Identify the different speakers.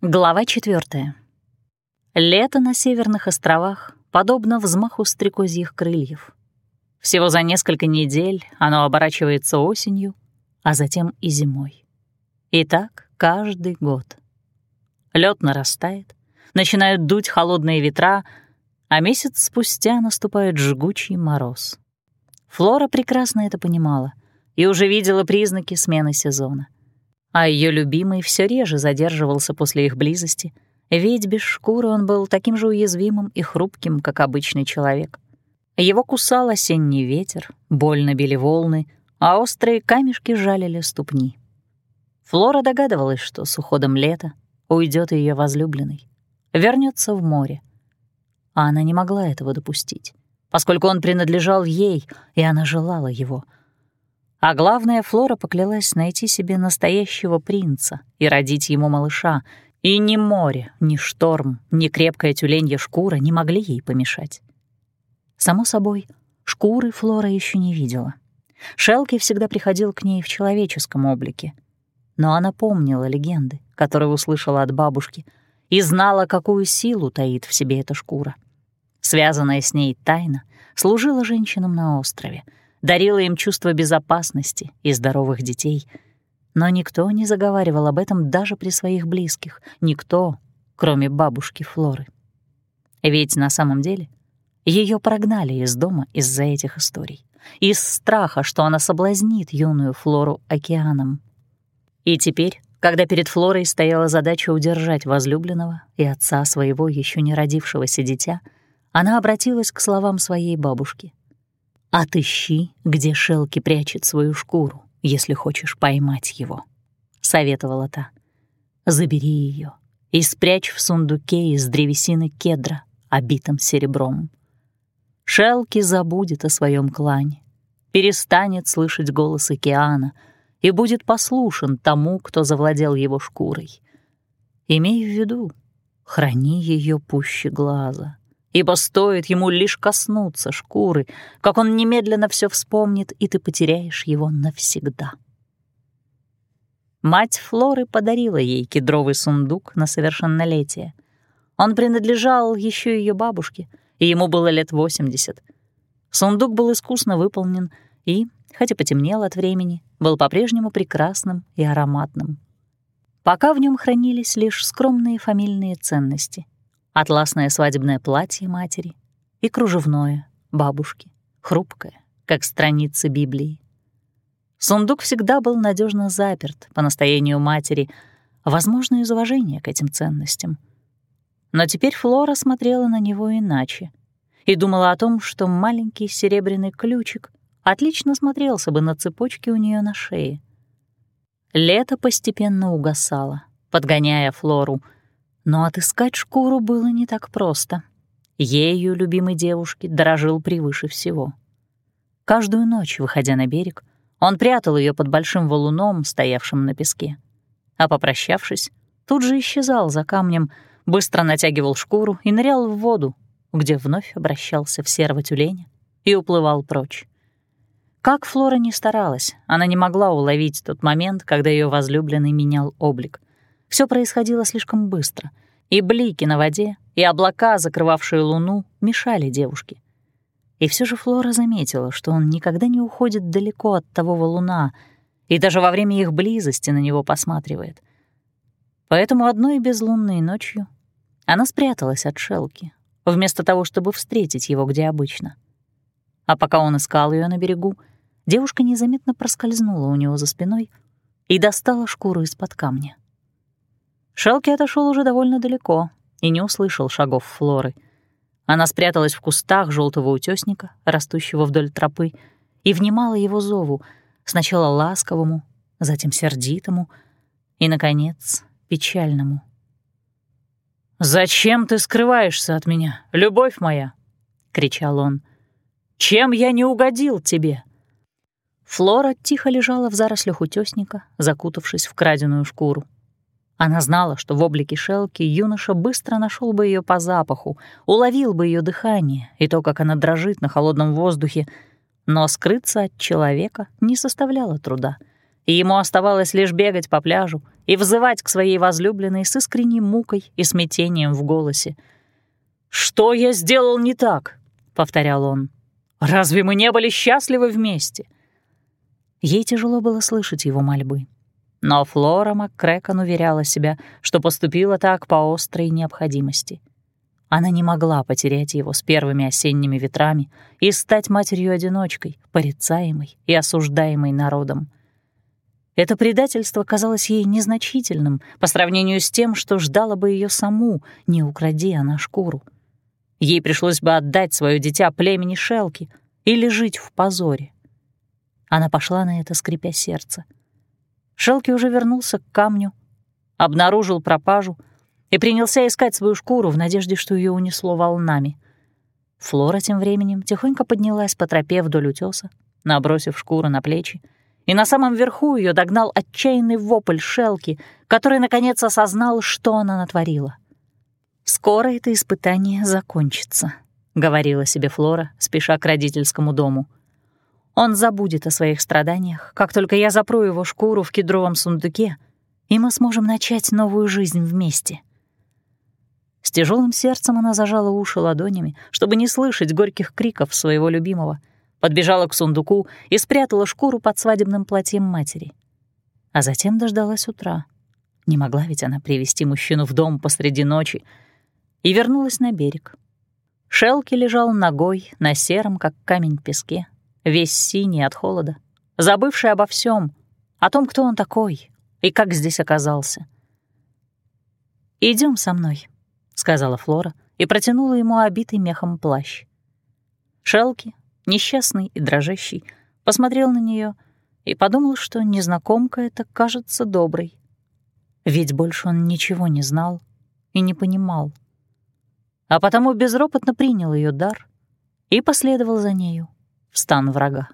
Speaker 1: Глава 4. Лето на Северных островах подобно взмаху стрекозьих крыльев. Всего за несколько недель оно оборачивается осенью, а затем и зимой. И так каждый год. Лед нарастает, начинают дуть холодные ветра, а месяц спустя наступает жгучий мороз. Флора прекрасно это понимала и уже видела признаки смены сезона — а ее любимый все реже задерживался после их близости, ведь без шкуры он был таким же уязвимым и хрупким, как обычный человек. Его кусал осенний ветер, больно били волны, а острые камешки жалили ступни. Флора догадывалась, что с уходом лета уйдет ее возлюбленный, вернется в море. А она не могла этого допустить, поскольку он принадлежал ей, и она желала его — а главное, Флора поклялась найти себе настоящего принца и родить ему малыша, и ни море, ни шторм, ни крепкая тюленья шкура не могли ей помешать. Само собой, шкуры Флора еще не видела. Шелки всегда приходил к ней в человеческом облике. Но она помнила легенды, которые услышала от бабушки, и знала, какую силу таит в себе эта шкура. Связанная с ней тайна служила женщинам на острове — дарила им чувство безопасности и здоровых детей. Но никто не заговаривал об этом даже при своих близких, никто, кроме бабушки Флоры. Ведь на самом деле ее прогнали из дома из-за этих историй, из страха, что она соблазнит юную Флору океаном. И теперь, когда перед Флорой стояла задача удержать возлюбленного и отца своего еще не родившегося дитя, она обратилась к словам своей бабушки. «Отыщи, где Шелки прячет свою шкуру, если хочешь поймать его», — советовала та. «Забери ее и спрячь в сундуке из древесины кедра, обитом серебром. Шелки забудет о своем клане, перестанет слышать голос океана и будет послушен тому, кто завладел его шкурой. Имей в виду, храни ее пуще глаза, ибо стоит ему лишь коснуться шкуры, как он немедленно все вспомнит, и ты потеряешь его навсегда. Мать Флоры подарила ей кедровый сундук на совершеннолетие. Он принадлежал еще ее бабушке, и ему было лет 80. Сундук был искусно выполнен и, хотя потемнел от времени, был по-прежнему прекрасным и ароматным. Пока в нем хранились лишь скромные фамильные ценности — атласное свадебное платье матери и кружевное бабушки, хрупкое, как страницы Библии. Сундук всегда был надежно заперт по настоянию матери, возможно, из уважения к этим ценностям. Но теперь Флора смотрела на него иначе и думала о том, что маленький серебряный ключик отлично смотрелся бы на цепочке у нее на шее. Лето постепенно угасало, подгоняя Флору — но отыскать шкуру было не так просто. Ею любимой девушке дорожил превыше всего. Каждую ночь, выходя на берег, он прятал ее под большим валуном, стоявшим на песке. А попрощавшись, тут же исчезал за камнем, быстро натягивал шкуру и нырял в воду, где вновь обращался в серого тюленя и уплывал прочь. Как Флора не старалась, она не могла уловить тот момент, когда ее возлюбленный менял облик. Все происходило слишком быстро, и блики на воде, и облака, закрывавшие луну, мешали девушке. И все же Флора заметила, что он никогда не уходит далеко от того валуна, и даже во время их близости на него посматривает. Поэтому одной безлунной ночью она спряталась от Шелки, вместо того, чтобы встретить его где обычно. А пока он искал ее на берегу, девушка незаметно проскользнула у него за спиной и достала шкуру из-под камня. Шелки отошел уже довольно далеко и не услышал шагов Флоры. Она спряталась в кустах желтого утесника, растущего вдоль тропы, и внимала его зову, сначала ласковому, затем сердитому и, наконец, печальному. «Зачем ты скрываешься от меня, любовь моя?» — кричал он. «Чем я не угодил тебе?» Флора тихо лежала в зарослях утесника, закутавшись в краденую шкуру. Она знала, что в облике Шелки юноша быстро нашел бы ее по запаху, уловил бы ее дыхание и то, как она дрожит на холодном воздухе, но скрыться от человека не составляло труда, и ему оставалось лишь бегать по пляжу и взывать к своей возлюбленной с искренней мукой и смятением в голосе. «Что я сделал не так?» — повторял он. «Разве мы не были счастливы вместе?» Ей тяжело было слышать его мольбы. Но Флора МакКрэкон уверяла себя, что поступила так по острой необходимости. Она не могла потерять его с первыми осенними ветрами и стать матерью-одиночкой, порицаемой и осуждаемой народом. Это предательство казалось ей незначительным по сравнению с тем, что ждало бы ее саму, не укради она шкуру. Ей пришлось бы отдать свое дитя племени Шелки или жить в позоре. Она пошла на это, скрипя сердце — Шелки уже вернулся к камню, обнаружил пропажу и принялся искать свою шкуру в надежде, что ее унесло волнами. Флора тем временем тихонько поднялась по тропе вдоль утеса, набросив шкуру на плечи, и на самом верху ее догнал отчаянный вопль Шелки, который, наконец, осознал, что она натворила. «Скоро это испытание закончится», — говорила себе Флора, спеша к родительскому дому — он забудет о своих страданиях, как только я запру его шкуру в кедровом сундуке, и мы сможем начать новую жизнь вместе. С тяжелым сердцем она зажала уши ладонями, чтобы не слышать горьких криков своего любимого, подбежала к сундуку и спрятала шкуру под свадебным платьем матери. А затем дождалась утра. Не могла ведь она привести мужчину в дом посреди ночи и вернулась на берег. Шелки лежал ногой на сером, как камень, песке, весь синий от холода, забывший обо всем, о том, кто он такой и как здесь оказался. Идем со мной», — сказала Флора и протянула ему обитый мехом плащ. Шелки, несчастный и дрожащий, посмотрел на нее и подумал, что незнакомка эта кажется доброй. Ведь больше он ничего не знал и не понимал. А потому безропотно принял ее дар и последовал за нею, стан врага.